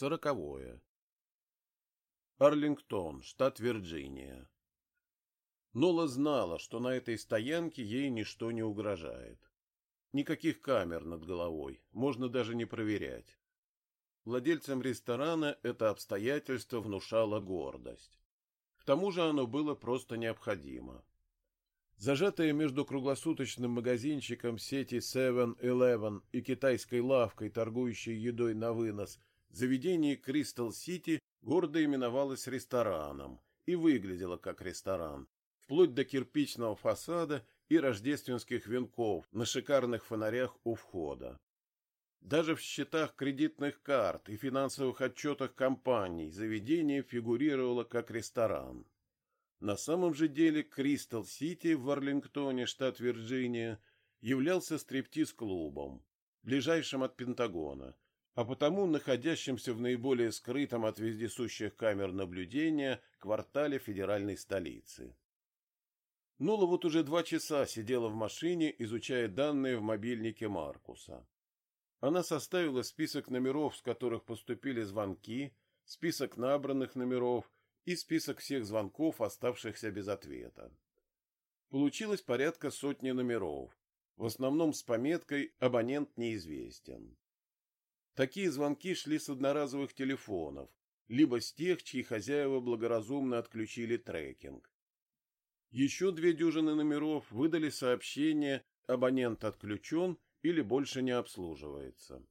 Сороковое. Арлингтон, штат Вирджиния. Нола знала, что на этой стоянке ей ничто не угрожает. Никаких камер над головой, можно даже не проверять. Владельцам ресторана это обстоятельство внушало гордость. К тому же оно было просто необходимо. Зажатая между круглосуточным магазинчиком сети 7-Eleven и китайской лавкой, торгующей едой на вынос, заведение City гордо именовалось рестораном и выглядело как ресторан, вплоть до кирпичного фасада и рождественских венков на шикарных фонарях у входа. Даже в счетах кредитных карт и финансовых отчетах компаний заведение фигурировало как ресторан. На самом же деле Кристал-Сити в Арлингтоне, штат Вирджиния, являлся стриптиз-клубом, ближайшим от Пентагона, а потому находящимся в наиболее скрытом от вездесущих камер наблюдения квартале федеральной столицы. Нула вот уже два часа сидела в машине, изучая данные в мобильнике Маркуса. Она составила список номеров, с которых поступили звонки, список набранных номеров и список всех звонков, оставшихся без ответа. Получилось порядка сотни номеров, в основном с пометкой «Абонент неизвестен». Такие звонки шли с одноразовых телефонов, либо с тех, чьи хозяева благоразумно отключили трекинг. Еще две дюжины номеров выдали сообщение «абонент отключен» или больше не обслуживается.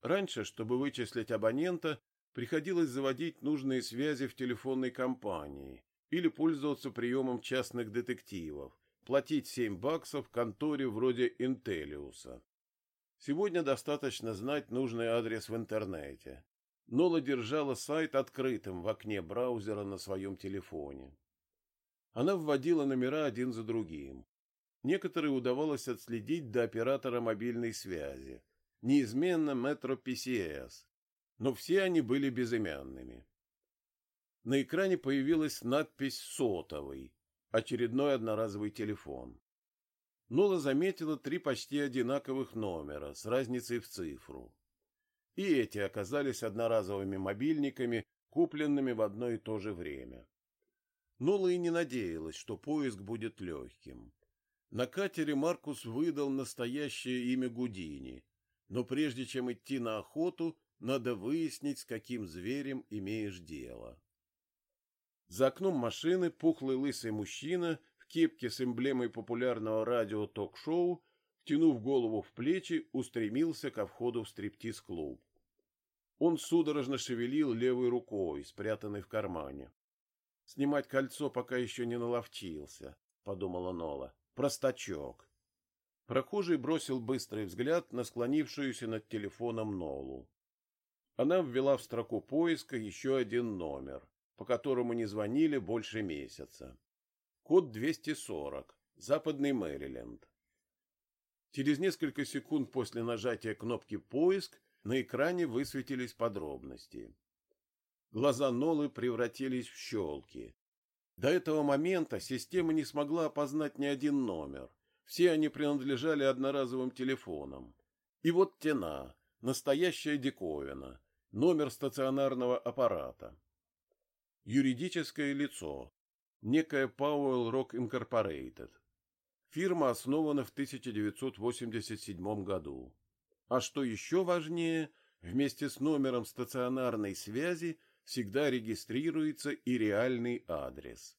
Раньше, чтобы вычислить абонента, приходилось заводить нужные связи в телефонной компании или пользоваться приемом частных детективов, платить 7 баксов конторе вроде Интелиуса. Сегодня достаточно знать нужный адрес в интернете. Нола держала сайт открытым в окне браузера на своем телефоне. Она вводила номера один за другим. Некоторые удавалось отследить до оператора мобильной связи, неизменно Metro PCS, но все они были безымянными. На экране появилась надпись «Сотовый», очередной одноразовый телефон. Нола заметила три почти одинаковых номера с разницей в цифру. И эти оказались одноразовыми мобильниками, купленными в одно и то же время. Нола и не надеялась, что поиск будет легким. На катере Маркус выдал настоящее имя Гудини, но прежде чем идти на охоту, надо выяснить, с каким зверем имеешь дело. За окном машины пухлый лысый мужчина кепке с эмблемой популярного радио-ток-шоу, втянув голову в плечи, устремился ко входу в стриптиз-клуб. Он судорожно шевелил левой рукой, спрятанной в кармане. Снимать кольцо пока еще не наловчился, — подумала Нола. Простачок. Прохожий бросил быстрый взгляд на склонившуюся над телефоном Нолу. Она ввела в строку поиска еще один номер, по которому не звонили больше месяца. Код 240, Западный Мэриленд. Через несколько секунд после нажатия кнопки «Поиск» на экране высветились подробности. Глаза Нолы превратились в щелки. До этого момента система не смогла опознать ни один номер. Все они принадлежали одноразовым телефонам. И вот тена, настоящая диковина, номер стационарного аппарата. Юридическое лицо. Некая Powell Rock Incorporated. Фирма основана в 1987 году. А что еще важнее, вместе с номером стационарной связи – всегда регистрируется и реальный адрес.